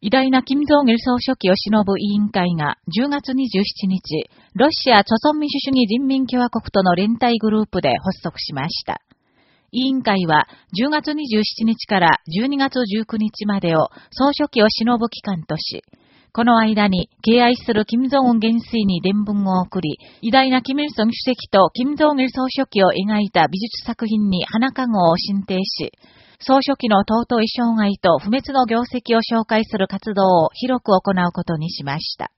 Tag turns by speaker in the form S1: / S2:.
S1: 偉大な金正義総書記を忍ぶ委員会が10月27日、ロシア著存民主主義人民共和国との連帯グループで発足しました。委員会は10月27日から12月19日までを総書記を忍ぶ期間とし、この間に敬愛する金正恩元帥に伝聞を送り、偉大な金日成主席と金正義総書記を描いた美術作品に花籠を進呈し、総書記の尊い障害と不滅の業績を紹介する活動を広く行うことにしました。